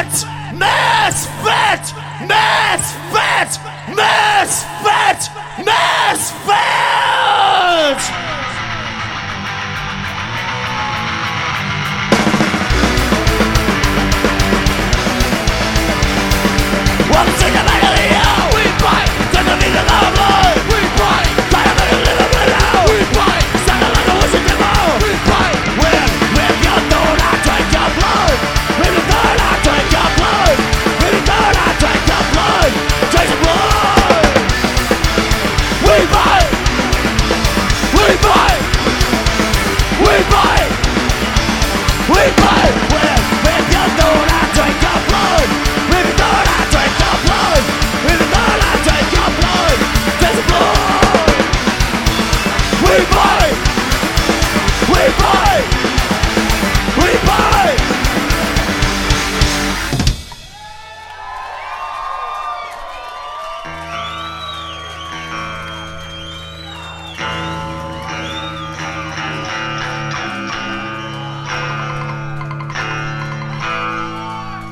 fat, mass fat, mass fat, mass fat, mass fat. Vamos a caballo